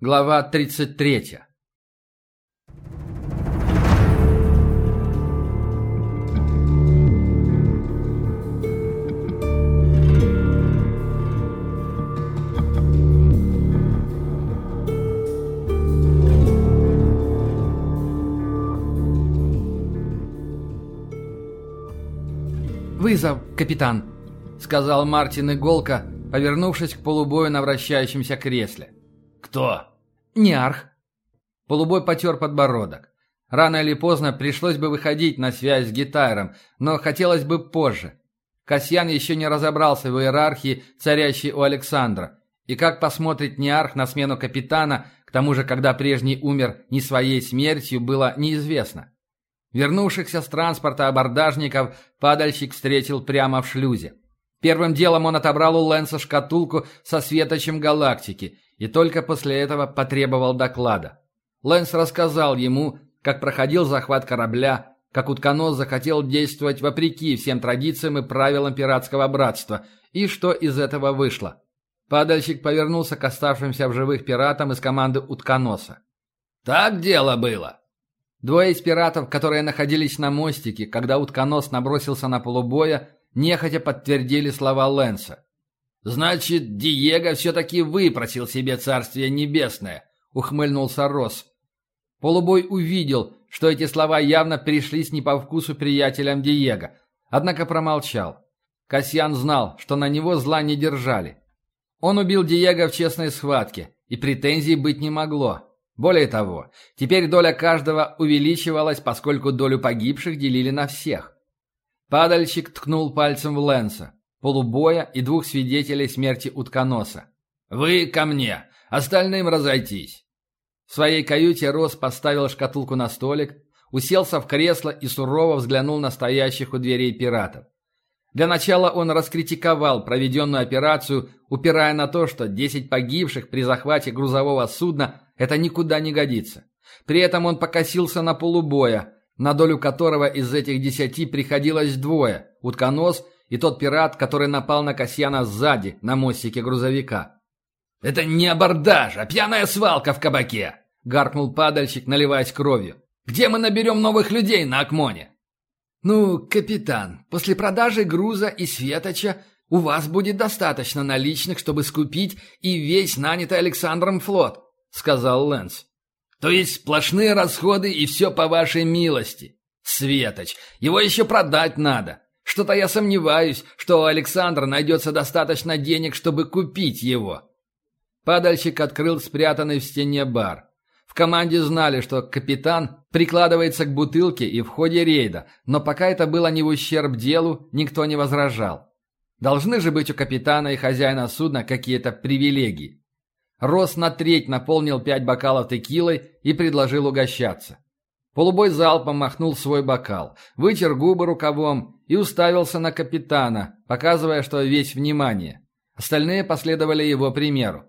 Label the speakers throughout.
Speaker 1: Глава 33. «Вызов, капитан», — сказал Мартин Иголка, повернувшись к полубою на вращающемся кресле.
Speaker 2: «Кто?»
Speaker 1: «Неарх». Полубой потер подбородок. Рано или поздно пришлось бы выходить на связь с Гитайром, но хотелось бы позже. Касьян еще не разобрался в иерархии, царящей у Александра. И как посмотрит Неарх на смену капитана, к тому же, когда прежний умер не своей смертью, было неизвестно. Вернувшихся с транспорта абордажников падальщик встретил прямо в шлюзе. Первым делом он отобрал у Лэнса шкатулку со светочем галактики и только после этого потребовал доклада. Лэнс рассказал ему, как проходил захват корабля, как утконос захотел действовать вопреки всем традициям и правилам пиратского братства, и что из этого вышло. Падальщик повернулся к оставшимся в живых пиратам из команды утконоса.
Speaker 2: «Так дело было!»
Speaker 1: Двое из пиратов, которые находились на мостике, когда утконос набросился на полубоя, нехотя подтвердили слова Лэнса.
Speaker 2: «Значит, Диего все-таки выпросил себе царствие небесное», — ухмыльнулся Росс.
Speaker 1: Полубой увидел, что эти слова явно пришлись не по вкусу приятелям Диего, однако промолчал. Касьян знал, что на него зла не держали. Он убил Диего в честной схватке, и претензий быть не могло. Более того, теперь доля каждого увеличивалась, поскольку долю погибших делили на всех. Падальщик ткнул пальцем в Лэнса, полубоя и двух свидетелей смерти утконоса.
Speaker 2: «Вы ко мне, остальным разойтись».
Speaker 1: В своей каюте Рос поставил шкатулку на столик, уселся в кресло и сурово взглянул на стоящих у дверей пиратов. Для начала он раскритиковал проведенную операцию, упирая на то, что 10 погибших при захвате грузового судна – это никуда не годится. При этом он покосился на полубоя, на долю которого из этих десяти приходилось двое – утконос и тот пират, который напал на Касьяна сзади, на мостике грузовика.
Speaker 2: «Это не абордаж, а пьяная свалка в кабаке!»
Speaker 1: – гаркнул падальщик, наливаясь кровью. «Где мы наберем новых людей на Акмоне?» «Ну, капитан, после продажи груза и светоча у вас будет достаточно наличных, чтобы скупить и весь нанятый Александром флот», — сказал Лэнс.
Speaker 2: То есть сплошные расходы и все по вашей милости. Светоч, его еще продать надо. Что-то я сомневаюсь, что у Александра найдется достаточно денег, чтобы купить его.
Speaker 1: Падальщик открыл спрятанный в стене бар. В команде знали, что капитан прикладывается к бутылке и в ходе рейда, но пока это было не в ущерб делу, никто не возражал. Должны же быть у капитана и хозяина судна какие-то привилегии. Рос на треть наполнил пять бокалов текилой и предложил угощаться. Полубой залпом махнул свой бокал, вытер губы рукавом и уставился на капитана, показывая, что весь внимание. Остальные последовали его примеру.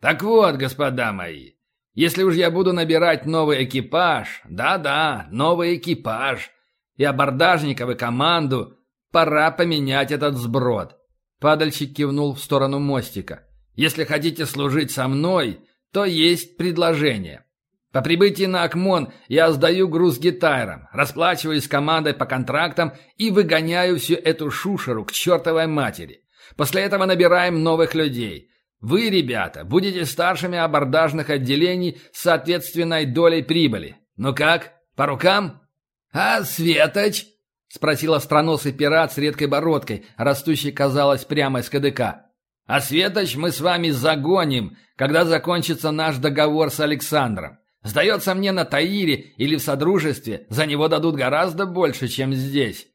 Speaker 2: «Так вот, господа мои, если уж я буду набирать новый экипаж, да-да, новый экипаж, и абордажников, и команду, пора поменять этот сброд».
Speaker 1: Падальщик кивнул в сторону мостика.
Speaker 2: Если хотите служить со мной, то есть предложение. По прибытии на Акмон я сдаю груз гитарам, расплачиваюсь с командой по контрактам и выгоняю всю эту шушеру к чертовой матери. После этого набираем новых людей. Вы, ребята, будете старшими абордажных отделений с соответственной долей прибыли. Ну как, по рукам? А, Светоч? — спросил остроносый пират с редкой бородкой, растущей, казалось, прямо из КДК. А Светоч мы с вами загоним, когда закончится наш договор с Александром. Сдается мне на Таире или в Содружестве за него дадут гораздо больше, чем здесь».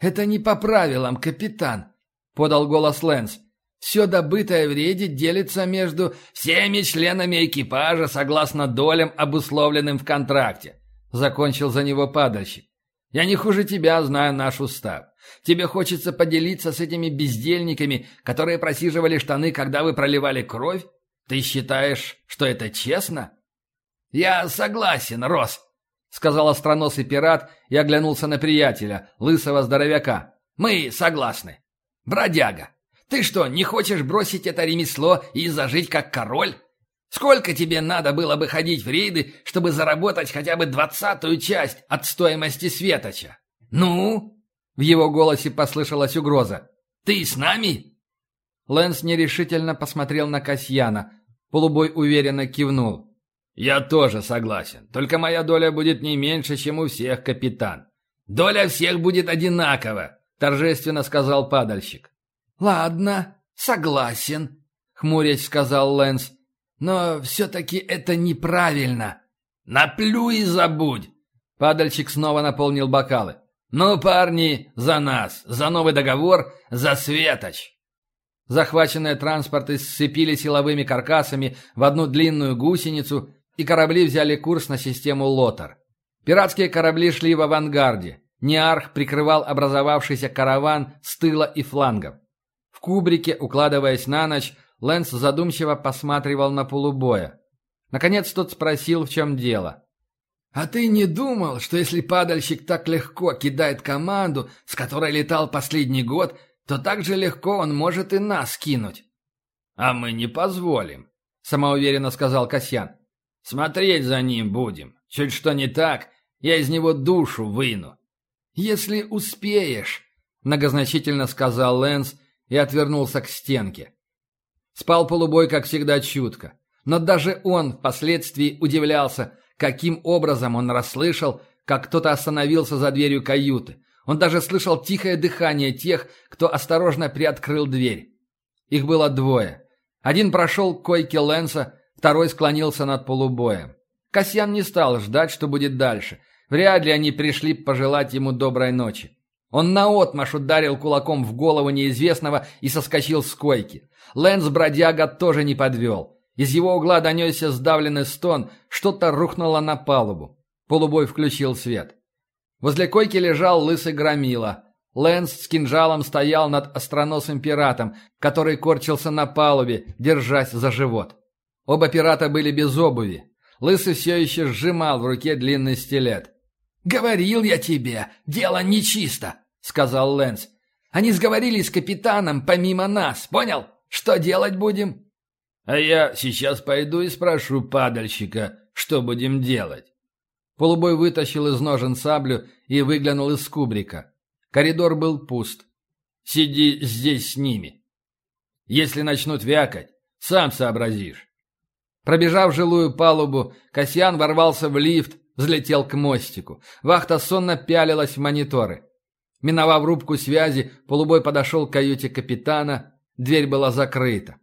Speaker 1: «Это не по правилам, капитан», — подал голос Лэнс. «Все добытое в рейде делится между всеми членами экипажа согласно долям, обусловленным в контракте», — закончил за него падальщик. «Я не хуже тебя знаю наш устав. Тебе хочется поделиться с этими бездельниками, которые просиживали штаны, когда вы проливали кровь? Ты считаешь, что это честно?»
Speaker 2: «Я согласен, Рос», — сказал остроносый пират и оглянулся на приятеля, лысого здоровяка. «Мы согласны. Бродяга, ты что, не хочешь бросить это ремесло и зажить как король?» Сколько тебе надо было бы ходить в рейды, чтобы заработать хотя бы двадцатую часть от стоимости Светоча? Ну?» В его голосе послышалась угроза. «Ты с нами?»
Speaker 1: Лэнс нерешительно посмотрел на Касьяна. Полубой уверенно кивнул. «Я тоже согласен, только моя доля будет не меньше, чем у всех, капитан».
Speaker 2: «Доля всех будет одинакова», — торжественно сказал падальщик.
Speaker 3: «Ладно, согласен», — хмурясь сказал Лэнс. «Но все-таки это неправильно».
Speaker 2: «Наплю и забудь!» Падальщик снова наполнил бокалы. «Ну, парни, за нас, за новый договор, за Светоч!»
Speaker 1: Захваченные транспорты сцепили силовыми каркасами в одну длинную гусеницу, и корабли взяли курс на систему Лотар. Пиратские корабли шли в авангарде. Неарх прикрывал образовавшийся караван с тыла и флангов. В кубрике, укладываясь на ночь, Лэнс задумчиво посматривал на полубоя. Наконец тот спросил, в чем дело.
Speaker 3: «А ты не думал, что если падальщик так легко кидает команду, с которой летал последний год, то так же легко он может и нас кинуть?»
Speaker 2: «А мы не позволим», — самоуверенно сказал Касьян. «Смотреть за ним будем. Чуть что не так, я из него душу выну».
Speaker 3: «Если успеешь», —
Speaker 1: многозначительно сказал Лэнс и отвернулся к стенке. Спал полубой, как всегда, чутко. Но даже он впоследствии удивлялся, каким образом он расслышал, как кто-то остановился за дверью каюты. Он даже слышал тихое дыхание тех, кто осторожно приоткрыл дверь. Их было двое. Один прошел к койке Лэнса, второй склонился над полубоем. Касьян не стал ждать, что будет дальше. Вряд ли они пришли пожелать ему доброй ночи. Он наотмашь ударил кулаком в голову неизвестного и соскочил с койки. Лэнс-бродяга тоже не подвел. Из его угла донесся сдавленный стон, что-то рухнуло на палубу. Полубой включил свет. Возле койки лежал лысый громила. Лэнс с кинжалом стоял над остроносым пиратом, который корчился на палубе, держась за живот. Оба пирата были без обуви. Лысый все еще сжимал в руке длинный стилет.
Speaker 3: «Говорил я тебе, дело нечисто», — сказал Лэнс. «Они сговорились с капитаном помимо нас, понял? Что делать будем?»
Speaker 2: «А я сейчас пойду и спрошу падальщика, что будем делать».
Speaker 1: Полубой вытащил из ножен саблю и выглянул из кубрика. Коридор был пуст.
Speaker 2: «Сиди здесь с ними. Если начнут вякать, сам сообразишь».
Speaker 1: Пробежав жилую палубу, Касьян ворвался в лифт, взлетел к мостику. Вахта сонно пялилась в мониторы. Миновав рубку связи, полубой подошел к каюте капитана. Дверь была закрыта.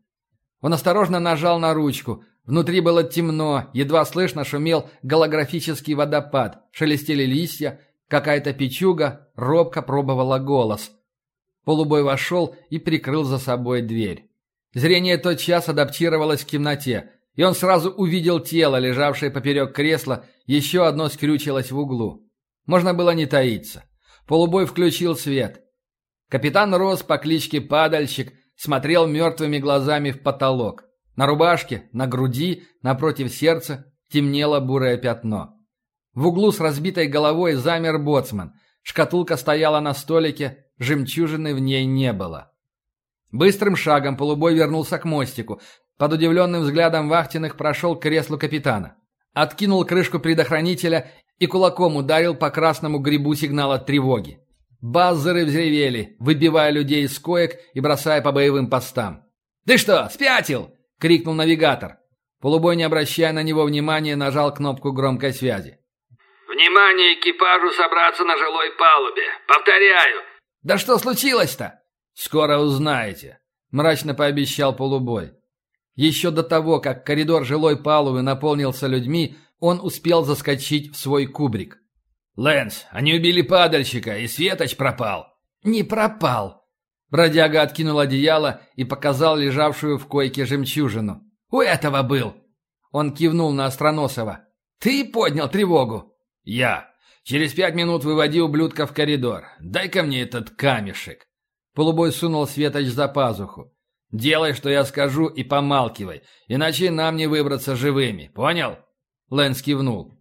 Speaker 1: Он осторожно нажал на ручку. Внутри было темно, едва слышно шумел голографический водопад, шелестели листья, какая-то печуга робко пробовала голос. Полубой вошел и прикрыл за собой дверь. Зрение тотчас адаптировалось к темноте, и он сразу увидел тело, лежавшее поперек кресла, еще одно скрючилось в углу. Можно было не таиться. Полубой включил свет. Капитан Рос по кличке Падальщик смотрел мертвыми глазами в потолок. На рубашке, на груди, напротив сердца темнело бурое пятно. В углу с разбитой головой замер боцман. Шкатулка стояла на столике, жемчужины в ней не было. Быстрым шагом полубой вернулся к мостику. Под удивленным взглядом вахтенных прошел к креслу капитана. Откинул крышку предохранителя и кулаком ударил по красному грибу сигнала тревоги. Баззеры взревели, выбивая людей из коек и бросая по боевым постам. «Ты что, спятил?» — крикнул навигатор. Полубой, не обращая на него внимания, нажал кнопку громкой связи.
Speaker 4: «Внимание экипажу собраться на жилой палубе! Повторяю!»
Speaker 1: «Да что случилось-то?»
Speaker 2: «Скоро узнаете», — мрачно пообещал полубой.
Speaker 1: Еще до того, как коридор жилой палубы наполнился людьми, он успел заскочить в свой кубрик.
Speaker 2: «Лэнс, они убили падальщика, и Светоч пропал».
Speaker 1: «Не пропал». Бродяга откинул одеяло и показал лежавшую в койке жемчужину. «У этого был». Он кивнул на Остроносова. «Ты поднял тревогу?»
Speaker 2: «Я. Через пять минут выводи ублюдка в коридор. Дай-ка мне этот камешек».
Speaker 1: Полубой сунул Светоч за пазуху.
Speaker 2: «Делай, что я скажу, и помалкивай, иначе нам не выбраться живыми. Понял?»
Speaker 1: Лэнс кивнул.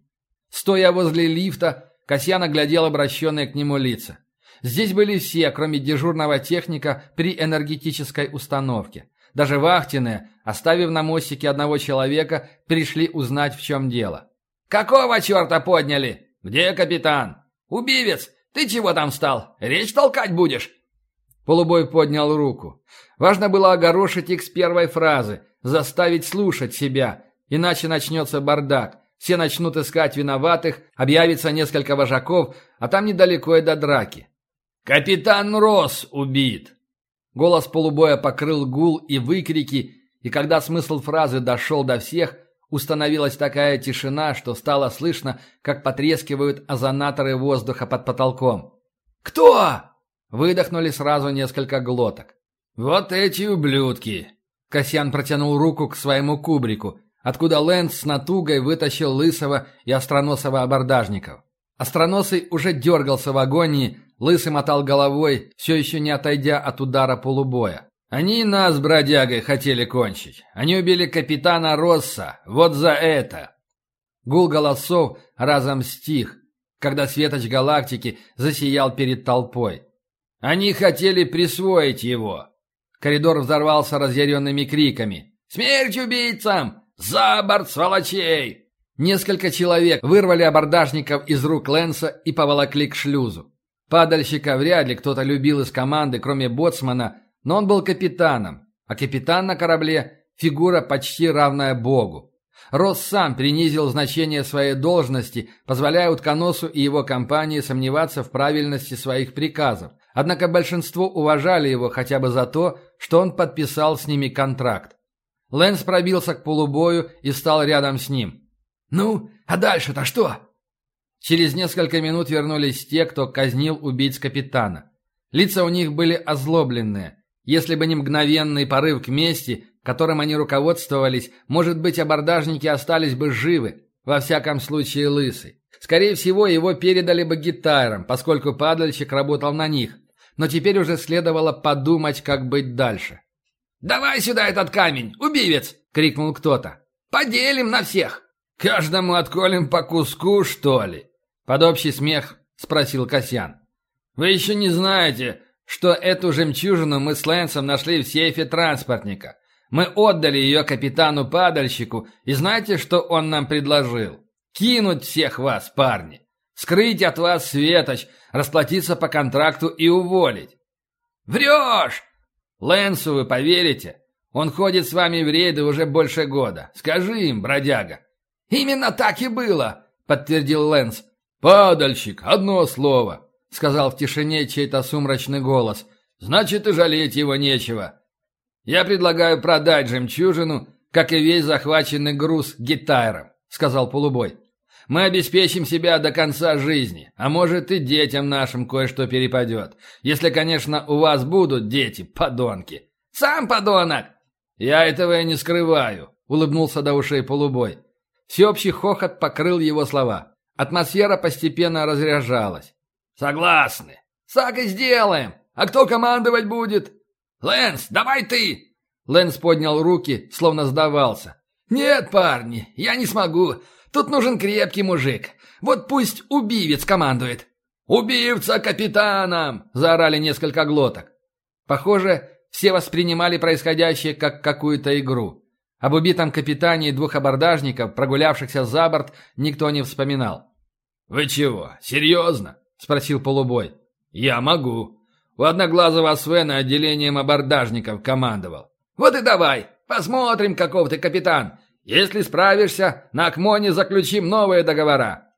Speaker 1: Стоя возле лифта, Касьян оглядел обращенные к нему лица. Здесь были все, кроме дежурного техника при энергетической установке. Даже вахтенные, оставив на мостике одного человека, пришли узнать, в чем дело.
Speaker 2: «Какого черта подняли? Где капитан? Убивец! Ты чего там встал? Речь толкать будешь?»
Speaker 1: Полубой поднял руку. Важно было огорошить их с первой фразы, заставить слушать себя, иначе начнется бардак. Все начнут искать виноватых, объявится несколько вожаков, а там недалеко и до драки.
Speaker 2: «Капитан Росс убит!»
Speaker 1: Голос полубоя покрыл гул и выкрики, и когда смысл фразы дошел до всех, установилась такая тишина, что стало слышно, как потрескивают озонаторы воздуха под потолком.
Speaker 2: «Кто?»
Speaker 1: Выдохнули сразу несколько глоток.
Speaker 2: «Вот эти ублюдки!»
Speaker 1: Касьян протянул руку к своему кубрику, откуда Лэнс с натугой вытащил лысого и остроносого абордажников. Остроносый уже дергался в агонии, лысый мотал головой, все еще не отойдя от удара полубоя. «Они нас, бродягой, хотели кончить. Они убили капитана Росса. Вот за это!» Гул голосов разом стих, когда светоч галактики засиял перед толпой. Они хотели присвоить его. Коридор взорвался разъяренными криками.
Speaker 2: «Смерть убийцам! За борт сволочей!»
Speaker 1: Несколько человек вырвали абордажников из рук Лэнса и поволокли к шлюзу. Падальщика вряд ли кто-то любил из команды, кроме боцмана, но он был капитаном, а капитан на корабле – фигура почти равная богу. Росс сам принизил значение своей должности, позволяя утконосу и его компании сомневаться в правильности своих приказов. Однако большинство уважали его хотя бы за то, что он подписал с ними контракт. Лэнс пробился к полубою и стал рядом с ним.
Speaker 2: «Ну, а дальше-то что?»
Speaker 1: Через несколько минут вернулись те, кто казнил убийц капитана. Лица у них были озлобленные. Если бы не мгновенный порыв к мести, которым они руководствовались, может быть, абордажники остались бы живы, во всяком случае лысый. Скорее всего, его передали бы гитарам, поскольку падальщик работал на них. Но теперь уже следовало подумать, как быть дальше.
Speaker 2: «Давай сюда этот камень, убивец!» — крикнул кто-то. «Поделим на всех!»
Speaker 1: «Каждому отколем по куску, что ли?» Под общий смех спросил Касьян. «Вы еще не знаете, что эту жемчужину мы с Лэнсом нашли в сейфе транспортника. Мы отдали ее капитану-падальщику, и знаете, что он нам предложил? Кинуть всех вас, парни. Скрыть от вас светоч, расплатиться по контракту и уволить.
Speaker 2: Врешь!
Speaker 1: Лэнсу вы поверите? Он ходит с вами в рейды уже больше года. Скажи им, бродяга.
Speaker 2: Именно так и было, подтвердил Лэнс.
Speaker 1: Падальщик, одно слово, сказал в тишине чей-то сумрачный голос. Значит, и жалеть его нечего. Я предлагаю продать жемчужину, как и весь захваченный груз гитайром, сказал полубой. Мы обеспечим себя до конца жизни, а может и детям нашим кое-что перепадет. Если, конечно, у вас будут дети, подонки.
Speaker 2: Сам подонок!
Speaker 1: Я этого и не скрываю, улыбнулся до ушей полубой. Всеобщий хохот покрыл его слова. Атмосфера постепенно разряжалась.
Speaker 2: Согласны. Так и сделаем. А кто командовать будет? Лэнс, давай ты!
Speaker 1: Лэнс поднял руки, словно сдавался.
Speaker 2: «Нет, парни, я не смогу. Тут нужен крепкий мужик. Вот пусть убивец командует».
Speaker 1: «Убивца капитаном!» – заорали несколько глоток. Похоже, все воспринимали происходящее как какую-то игру. Об убитом капитане и двух абордажников, прогулявшихся за борт, никто не вспоминал.
Speaker 2: «Вы чего, серьезно?» – спросил полубой.
Speaker 1: «Я могу. У одноглазого Свена отделением абордажников командовал».
Speaker 2: «Вот и давай, посмотрим, каков ты капитан. Если справишься, на Акмоне заключим новые договора».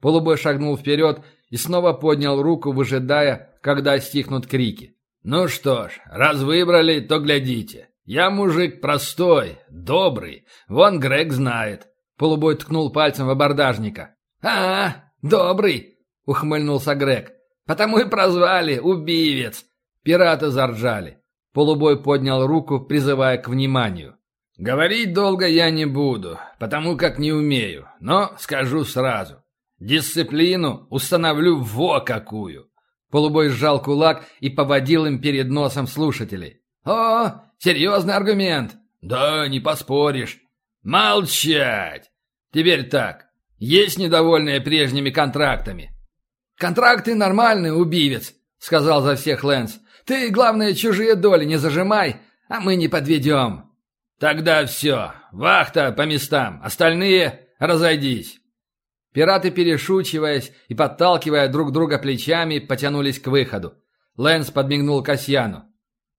Speaker 1: Полубой шагнул вперед и снова поднял руку, выжидая, когда стихнут крики. «Ну что ж, раз выбрали, то глядите. Я мужик простой, добрый. Вон Грег знает». Полубой ткнул пальцем в абордажника.
Speaker 2: «А, добрый!» — ухмыльнулся Грег. «Потому и прозвали убивец!»
Speaker 1: Пираты заржали. Полубой поднял руку, призывая к вниманию. Говорить долго я не буду, потому как не умею, но скажу сразу. Дисциплину установлю во какую. Полубой сжал кулак и поводил им перед носом слушателей.
Speaker 2: «О, серьезный аргумент!»
Speaker 1: «Да, не поспоришь». «Молчать! Теперь так. Есть недовольные прежними контрактами?»
Speaker 2: «Контракты нормальные, убивец», — сказал за всех Лэнс. «Ты, главное, чужие доли не зажимай, А мы не подведем. Тогда все. Вахта по местам. Остальные разойдись.
Speaker 1: Пираты, перешучиваясь и подталкивая друг друга плечами, потянулись к выходу. Лэнс подмигнул Касьяну.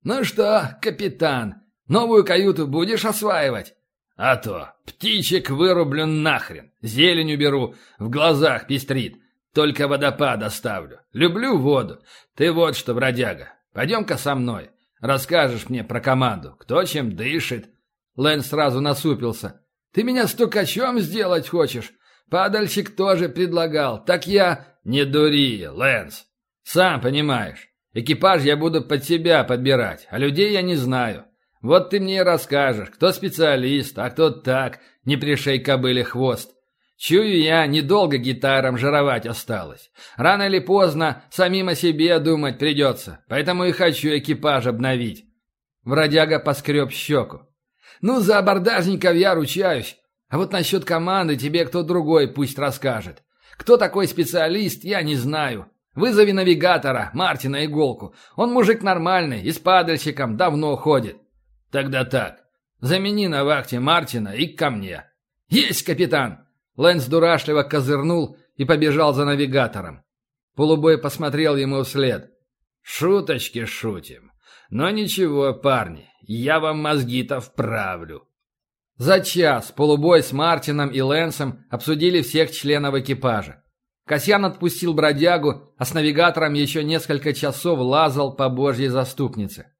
Speaker 1: «Ну что, капитан, новую каюту будешь осваивать?»
Speaker 2: «А то! Птичек вырублю нахрен! Зелень уберу, в глазах пестрит. Только водопад оставлю. Люблю воду. Ты вот что, бродяга, пойдем-ка со мной. Расскажешь мне про команду, кто чем дышит».
Speaker 1: Лэн сразу насупился. «Ты меня стукачом сделать хочешь? Падальщик тоже предлагал. Так я...»
Speaker 2: «Не дури, Лэнс. Сам понимаешь. Экипаж я буду под себя подбирать, а людей я не знаю. Вот ты мне и расскажешь, кто специалист, а кто так, не пришей кобыле хвост. Чую я, недолго гитарам жировать осталось. Рано или поздно самим о себе думать придется, поэтому и хочу экипаж обновить.
Speaker 1: Бродяга поскреб щеку. Ну, за абордажников я ручаюсь. А вот насчет команды тебе кто другой пусть расскажет. Кто такой специалист, я не знаю. Вызови навигатора, Мартина Иголку. Он мужик нормальный и с падальщиком давно ходит.
Speaker 2: Тогда так. Замени на вахте Мартина и ко мне.
Speaker 1: Есть, капитан. Лэнс дурашливо козырнул и побежал за навигатором. Полубой посмотрел ему вслед.
Speaker 2: Шуточки шутим. Но ничего, парни, я вам мозги-то вправлю.
Speaker 1: За час полубой с Мартином и Лэнсом обсудили всех членов экипажа. Касьян отпустил бродягу, а с навигатором еще несколько часов лазал по божьей заступнице.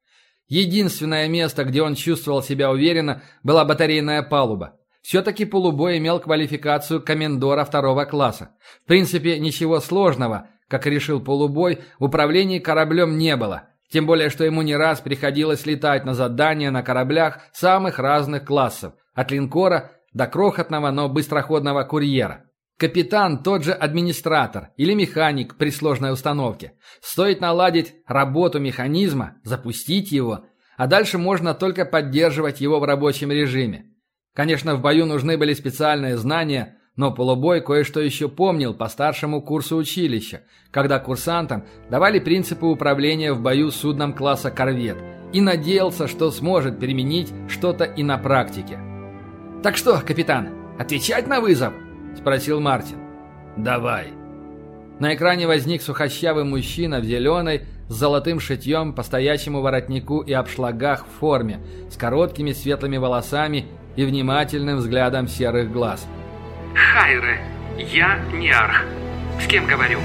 Speaker 1: Единственное место, где он чувствовал себя уверенно, была батарейная палуба. Все-таки полубой имел квалификацию комендора второго класса. В принципе, ничего сложного, как решил полубой, в управлении кораблем не было. Тем более, что ему не раз приходилось летать на задания на кораблях самых разных классов, от линкора до крохотного, но быстроходного курьера. Капитан тот же администратор или механик при сложной установке. Стоит наладить работу механизма, запустить его, а дальше можно только поддерживать его в рабочем режиме. Конечно, в бою нужны были специальные знания, но полубой кое-что еще помнил по старшему курсу училища, когда курсантам давали принципы управления в бою судном класса «Корвет» и надеялся, что сможет применить что-то и на практике. «Так что, капитан, отвечать на вызов?» – спросил Мартин.
Speaker 2: «Давай».
Speaker 1: На экране возник сухощавый мужчина в зеленой, с золотым шитьем по стоячему воротнику и обшлагах в форме, с короткими светлыми волосами и внимательным взглядом серых глаз.
Speaker 4: «Хайре, я Ниарх. С кем говорю?»